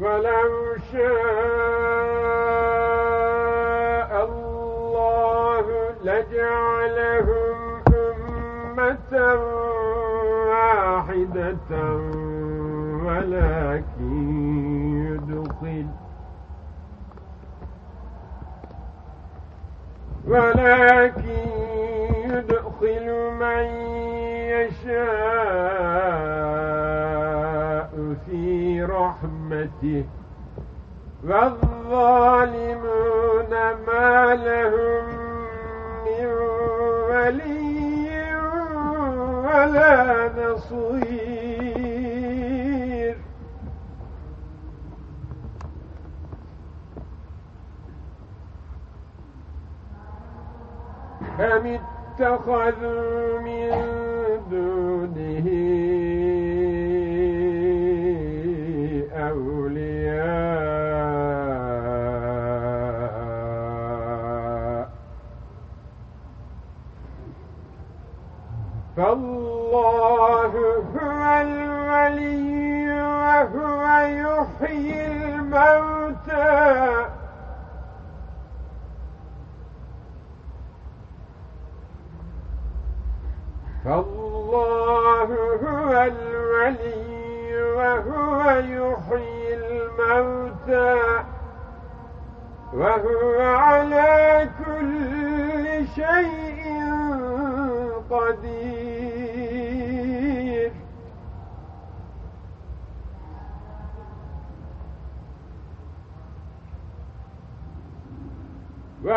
ولو شاء الله لجعلهم أمة واحدة ولكن يدخل ولكن يدخل من يشاء رحمته والظالمون ما لهم من ولي ولا نصير. أم اتخذوا من دونه فالله هو الولي وهو يحيي الموتى. فالله هو الولي وهو يحيي الموتى. وهو على كل شيء قدير.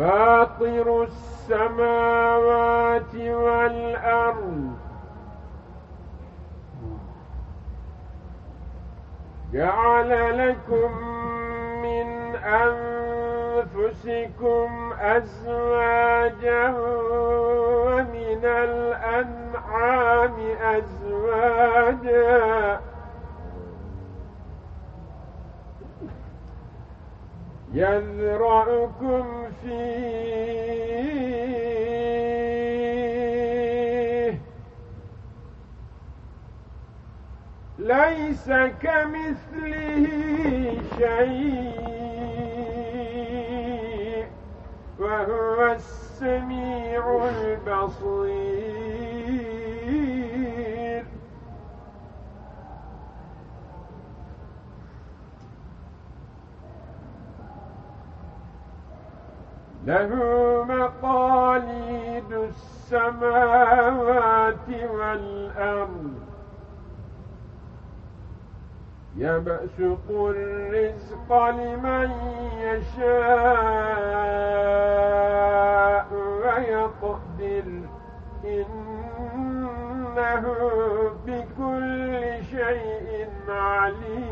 فاطر السماوات والأرض. جعل لكم من أنفسكم أزواجا ومن الأنعام أزواجا. يذرأكم فيه ليس كمثله شيء وهو السميع البصير. له مقاليد السماوات والأرض. يبسط الرزق لمن يشاء ويقدر. إنه بكل شيء عليم.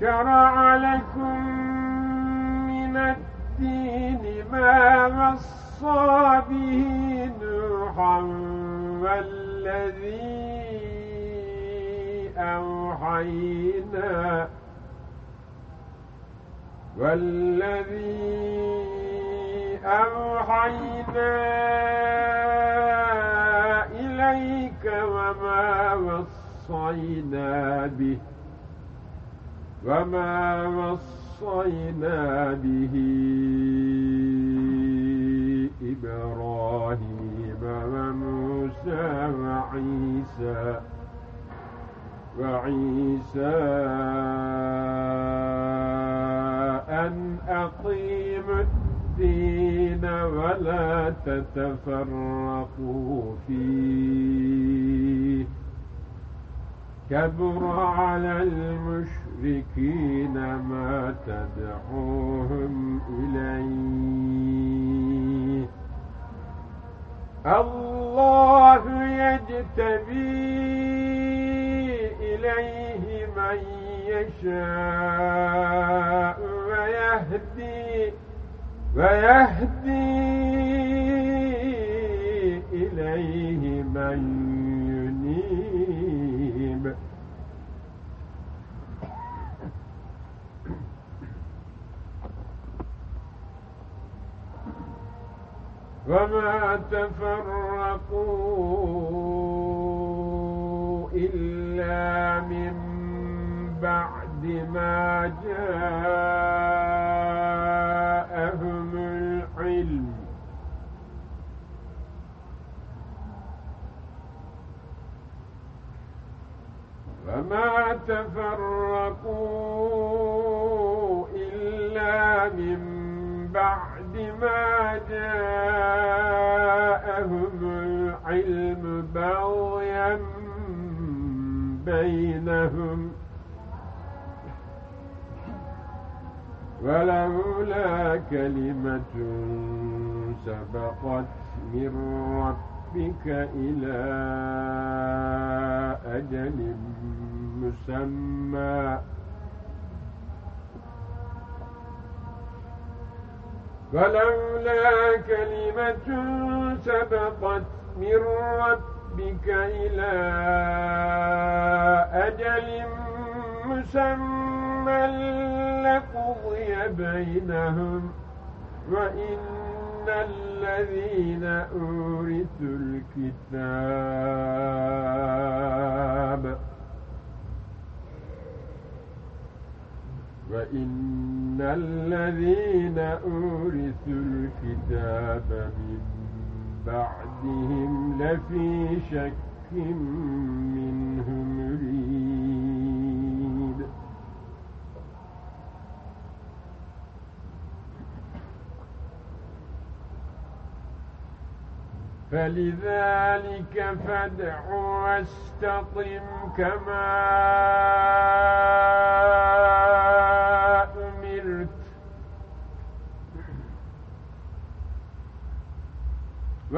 شرع لكم من الدين ما وصى به نوحا والذي أوحينا والذي أوحينا إليك وما وصينا به. وما وصينا به إبراهيم وموسى وعيسى وعيسى أن الدين الدين ولا تتفرقوا فيه كبر على المشركين ما تدعوهم إليه. الله يجتبي إليه من يشاء ويهدي ويهدي إليه من وما تفرقوا إلا من بعد ما جاءهم جاءهم العلم بغيا بينهم. ولولا كلمة سبقت من ربك إلى أجل مسمى ولولا كلمة سبقت من ربك إلى أجل مسمى لقضي بينهم وإن الذين أورثوا الكتاب وإن الذين أورثوا الكتاب من بعدهم لفي شك منه مريد فلذلك فادع واستقم كما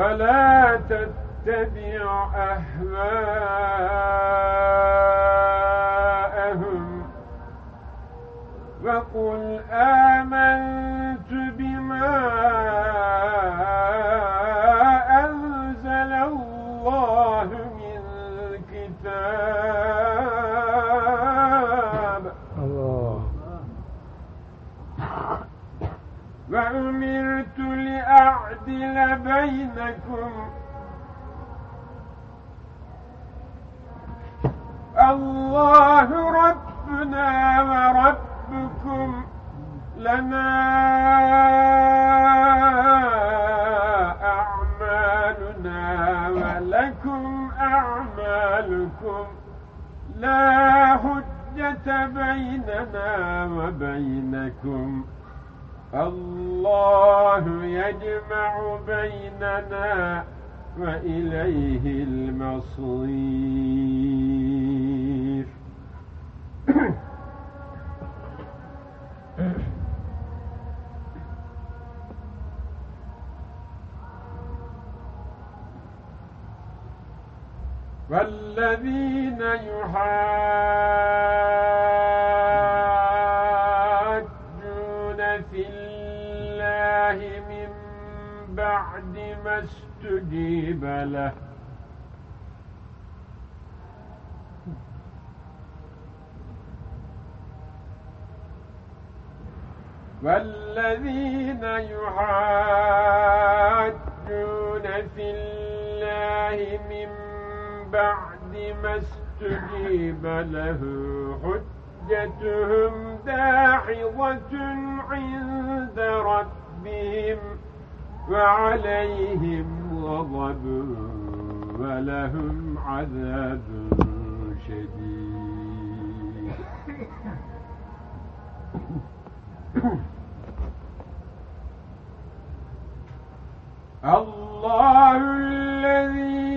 ولا تتبع أهواءهم. وقل وأمرت لأعدل بينكم. الله ربنا وربكم لنا أعمالنا ولكم أعمالكم. لا حجة بيننا وبينكم. الله يجمع بيننا وإليه المصير. والذين يحاجون استجيب له. والذين يحاجون في الله من بعد ما استجيب له حجتهم داحضة عند ربهم وعليهم غضب ولهم عذاب شديد. الله الذي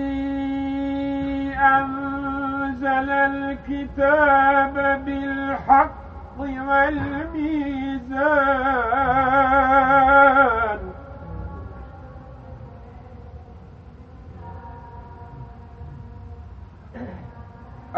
أنزل الكتاب بالحق والميزان.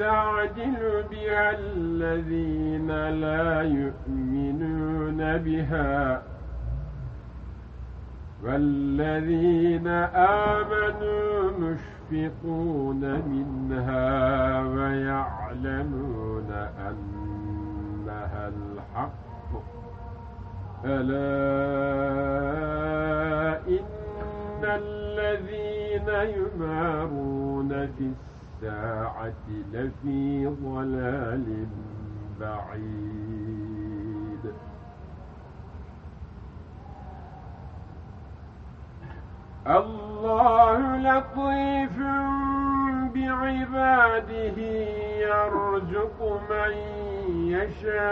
يستعجل بها الذين لا يؤمنون بها والذين آمنوا مشفقون منها ويعلمون أنها الحق. ألا إن الذين يمارون في الساعة لفي ضلال بعيد. الله لطيف بعباده يرزق من يشاء.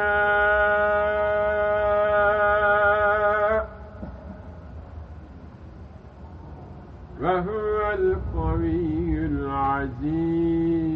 وهو القوي العزيز